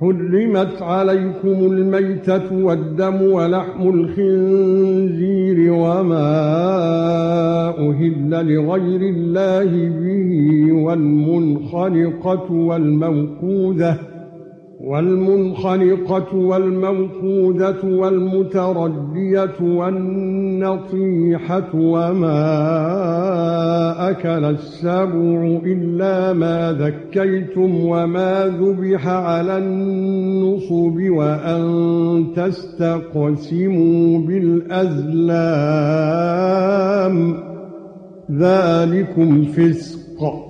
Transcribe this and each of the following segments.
حرمت عليكم الميتة والدم ولحم الخنزير وما أهل لغير الله به والمنخنقة والموقوذة والمنخنقة والموقوذة والمتردية والنطيحة وما أكل السبع إلا ما ذكيتم وما ذبح على النصب وأن تستقسموا بالأزلام. ذلكم فسق.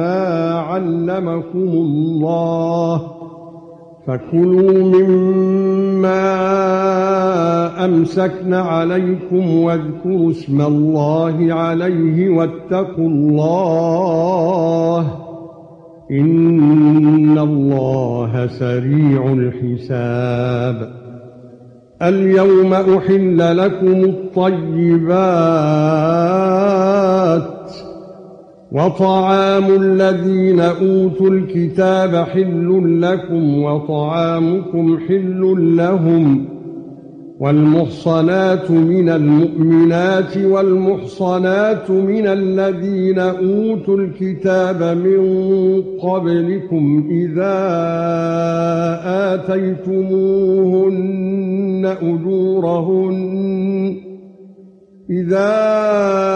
علمكم الله فكلوا مما أمسكن عليكم واذكروا اسم الله عليه واتقوا الله إن الله سريع الحساب اليوم أحل لكم الطيبات وطعام الذين أوتوا الكتاب حل لكم وطعامكم حل لهم والمحصنات من المؤمنات والمحصنات من الذين أوتوا الكتاب من قبلكم إذا آتيتموهن أجورهن إذا